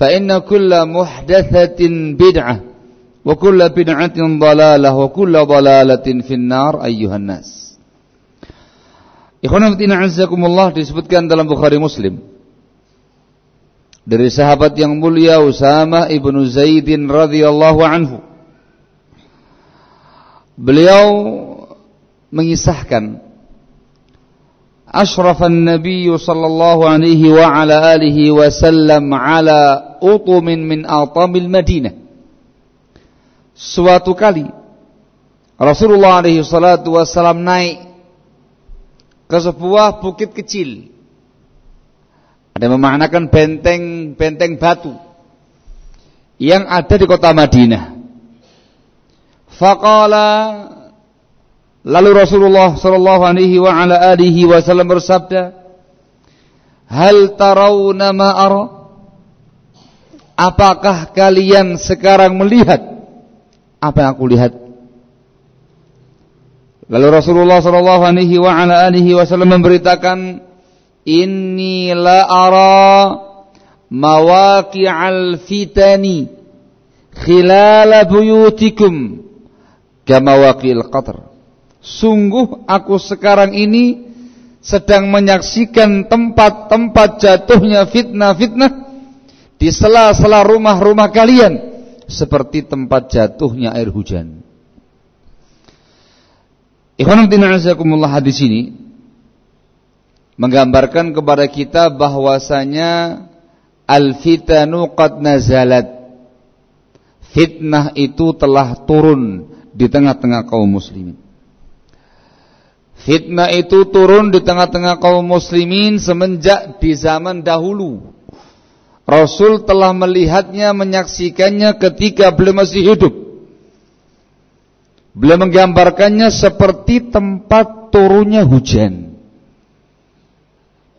فإن كل محدثة بدعة وكل بدعة ضلالة وكل ضلالة في النار أيها الناس Ikhwan fillah azakumullah disebutkan dalam Bukhari Muslim dari sahabat yang mulia Usama ibnu Zaidin radhiyallahu anhu. Beliau mengisahkan أشرف النبي صلى الله عليه وعلى آله وسلم على أطم من أطام المدينة suatu kali Rasulullah alaihi salatu wassalam naik ke sebuah bukit kecil ada yang memaknakan benteng benteng batu yang ada di kota Madinah faqala Lalu Rasulullah sallallahu alaihi wa ala alihi wasallam bersabda, "Hal tarawna ma ara?" Apakah kalian sekarang melihat apa yang aku lihat? Lalu Rasulullah sallallahu alaihi wa ala alihi wasallam memberitakan, "Inni la ara mawaqi'al fitani khilala buyutikum kama waqi'il qatr." Sungguh aku sekarang ini sedang menyaksikan tempat-tempat jatuhnya fitnah-fitnah di sela-sela rumah-rumah kalian seperti tempat jatuhnya air hujan. Ikhwanul azakumullah hadis ini menggambarkan kepada kita bahwasanya al-fitanu qad nazalat. Fitnah itu telah turun di tengah-tengah kaum muslimin. Fitnah itu turun di tengah-tengah kaum muslimin semenjak di zaman dahulu. Rasul telah melihatnya, menyaksikannya ketika beliau masih hidup. Beliau menggambarkannya seperti tempat turunnya hujan.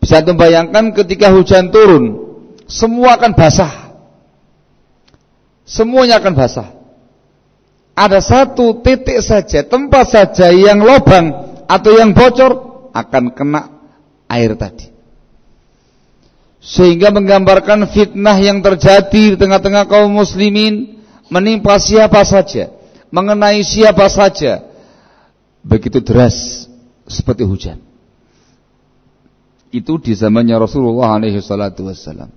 Bisa membayangkan ketika hujan turun, semua akan basah. Semuanya akan basah. Ada satu titik saja, tempat saja yang lubang atau yang bocor akan kena air tadi. Sehingga menggambarkan fitnah yang terjadi di tengah-tengah kaum muslimin menimpa siapa saja, mengenai siapa saja. Begitu deras seperti hujan. Itu di zamannya Rasulullah alaihi salatu wassalam.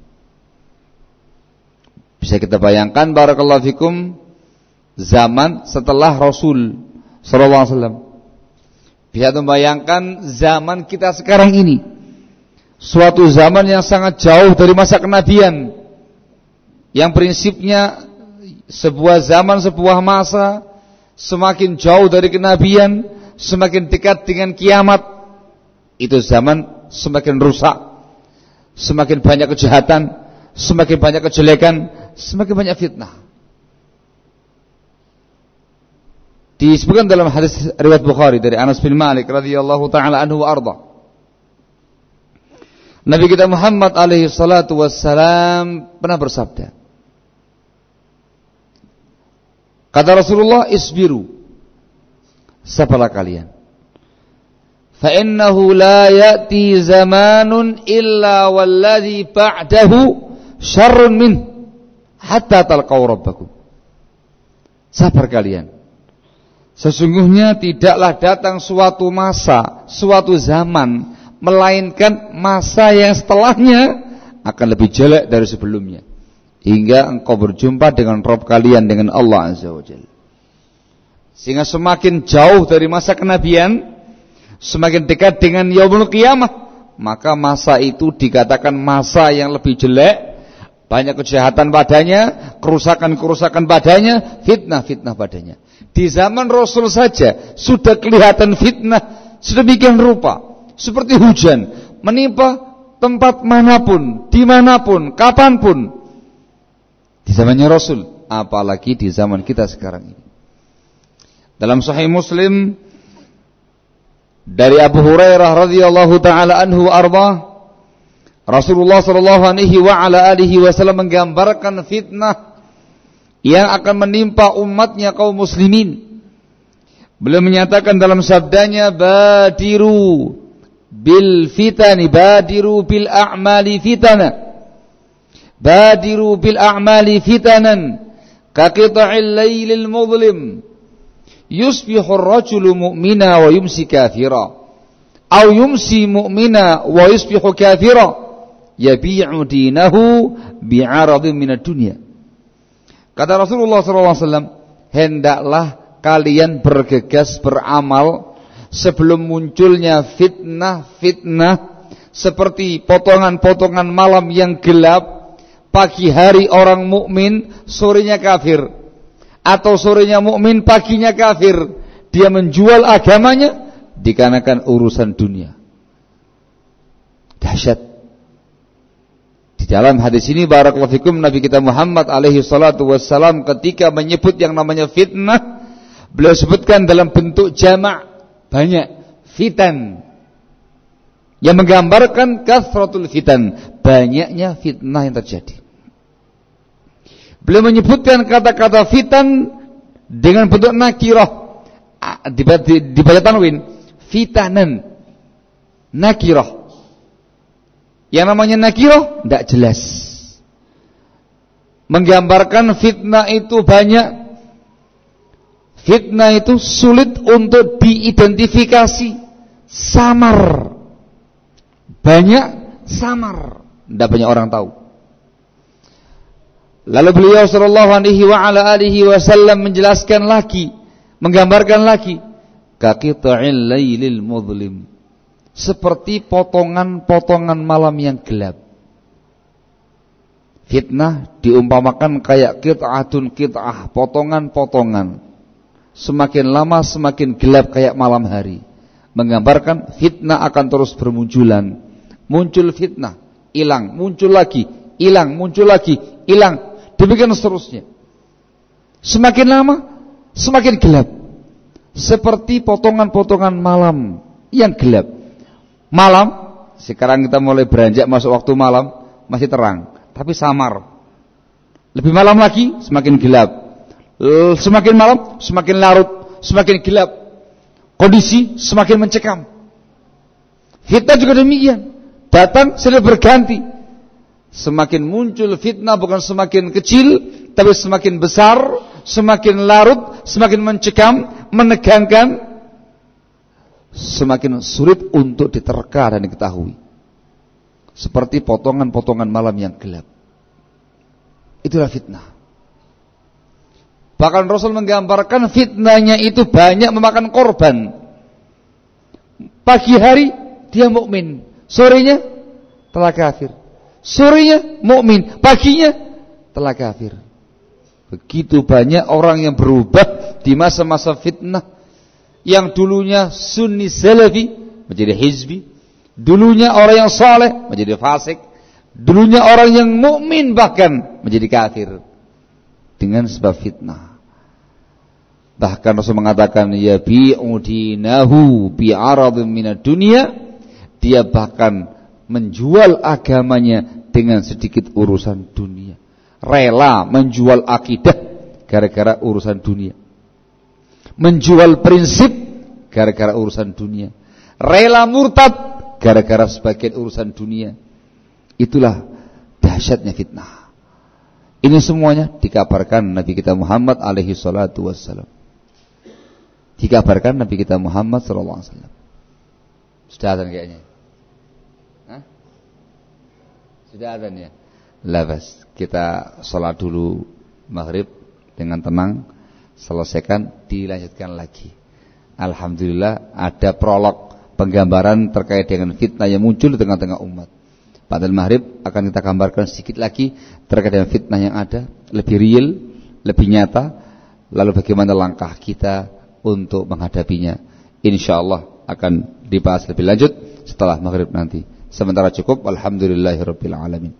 Bisa kita bayangkan barakallahu fikum zaman setelah Rasul sallallahu alaihi wasallam bisa membayangkan zaman kita sekarang ini. Suatu zaman yang sangat jauh dari masa kenabian. Yang prinsipnya sebuah zaman, sebuah masa semakin jauh dari kenabian, semakin dekat dengan kiamat. Itu zaman semakin rusak, semakin banyak kejahatan, semakin banyak kejelekan, semakin banyak fitnah. Disebutkan dalam hadis riwayat Bukhari dari Anas bin Malik radhiyallahu taala anhu wa arda. Nabi kita Muhammad alaihi salatu wassalam pernah bersabda. Kata Rasulullah, "Isbiru." Sabarlah kalian. Fa innahu la ya'ti zamanun illa walladhi ba'dahu syarrun min hatta talqaw rabbakum. Sabar kalian. Sesungguhnya tidaklah datang suatu masa, suatu zaman melainkan masa yang setelahnya akan lebih jelek dari sebelumnya hingga engkau berjumpa dengan Rob kalian dengan Allah Azza wa Jalla. Sehingga semakin jauh dari masa kenabian, semakin dekat dengan yaumul qiyamah, maka masa itu dikatakan masa yang lebih jelek, banyak kejahatan padanya, kerusakan-kerusakan padanya, fitnah-fitnah padanya. Di zaman Rasul saja sudah kelihatan fitnah sedemikian rupa, seperti hujan menimpa tempat mana pun, di mana pun, kapan pun, di zamannya Rasul, apalagi di zaman kita sekarang ini. Dalam Sahih Muslim dari Abu Hurairah radhiyallahu taala anhu arba Rasulullah sallallahu alaihi wa ala alihi wasallam menggambarkan fitnah yang akan menimpa umatnya kaum muslimin. Beliau menyatakan dalam sabdanya badiru bil fitani badiru bil a'mali fitana. Badiru bil a'mali fitanan kaqita'il laylil mudlim. Yusbihu ar-rajulu mu'mina wa yumsi kafira. Aw yumsi mu'mina wa yusbihu kafira. Yabi'u dinahu bi'aradin minad dunya kata Rasulullah SAW hendaklah kalian bergegas beramal sebelum munculnya fitnah-fitnah seperti potongan-potongan malam yang gelap pagi hari orang mukmin, sorenya kafir. Atau sorenya mukmin, paginya kafir. Dia menjual agamanya dikarenakan urusan dunia. Dahsyat. Di dalam hadis ini barakallahu fikum Nabi kita Muhammad alaihi salatu wassalam ketika menyebut yang namanya fitnah, beliau sebutkan dalam bentuk jamak banyak fitan yang menggambarkan kasratul fitan banyaknya fitnah yang terjadi Beliau menyebutkan kata-kata fitan dengan bentuk nakirah. Dibaca tanwin. Fitanan. Nakirah. Yang namanya nakirah tidak jelas. Menggambarkan fitnah itu banyak. Fitnah itu sulit untuk diidentifikasi. Samar. Banyak samar. Tidak banyak orang tahu. Lalu beliau sallallahu alaihi wa ala alihi wasallam menjelaskan lagi, menggambarkan lagi kaqita'il lailil mudlim. Seperti potongan-potongan malam yang gelap. Fitnah diumpamakan kayak kit'atun kit'ah, potongan-potongan. Semakin lama semakin gelap kayak malam hari. Menggambarkan fitnah akan terus bermunculan. Muncul fitnah, hilang, muncul lagi, hilang, muncul lagi, hilang, Demikian seterusnya. Semakin lama, semakin gelap. Seperti potongan-potongan malam yang gelap. Malam, sekarang kita mulai beranjak masuk waktu malam, masih terang, tapi samar. Lebih malam lagi, semakin gelap. Semakin malam, semakin larut, semakin gelap. Kondisi semakin mencekam. Kita juga demikian. Datang sudah berganti Semakin muncul fitnah bukan semakin kecil, tapi semakin besar, semakin larut, semakin mencekam, menegangkan, semakin sulit untuk diterka dan diketahui. Seperti potongan-potongan malam yang gelap. Itulah fitnah. Bahkan Rasul menggambarkan fitnahnya itu banyak memakan korban. Pagi hari dia mukmin, sorenya telah kafir. Sorenya mukmin, paginya telah kafir. Begitu banyak orang yang berubah di masa-masa fitnah yang dulunya sunni salafi menjadi hizbi, Dulunya orang yang saleh menjadi fasik, dulunya orang yang mukmin bahkan menjadi kafir dengan sebab fitnah. Bahkan Rasul mengatakan ya bi'udinahu bi'aradin minad dunia dia bahkan menjual agamanya dengan sedikit urusan dunia. Rela menjual akidah gara-gara urusan dunia. Menjual prinsip gara-gara urusan dunia. Rela murtad gara-gara sebagian urusan dunia. Itulah dahsyatnya fitnah. Ini semuanya dikabarkan Nabi kita Muhammad alaihi salatu wassalam dikabarkan Nabi kita Muhammad sallallahu alaihi wasallam. Sudah ada kayaknya. Hah? Sudah ada ya. Labas. Kita sholat dulu maghrib dengan tenang, selesaikan, dilanjutkan lagi. Alhamdulillah ada prolog penggambaran terkait dengan fitnah yang muncul di tengah-tengah umat. Pada maghrib akan kita gambarkan sedikit lagi terkait dengan fitnah yang ada, lebih real, lebih nyata, lalu bagaimana langkah kita untuk menghadapinya. Insya Allah akan dibahas lebih lanjut setelah maghrib nanti. Sementara cukup. Alhamdulillahirabbil alamin.